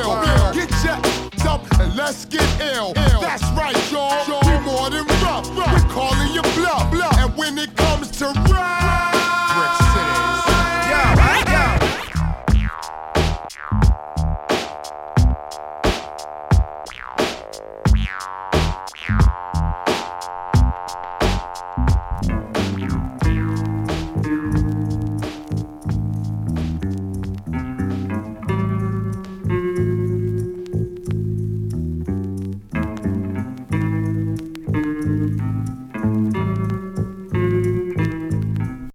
real. Get your up and let's get ill. That's right, y'all. We more than rough. We're calling you bluff. And when it comes to rap, Brick Cities. Yo, yo.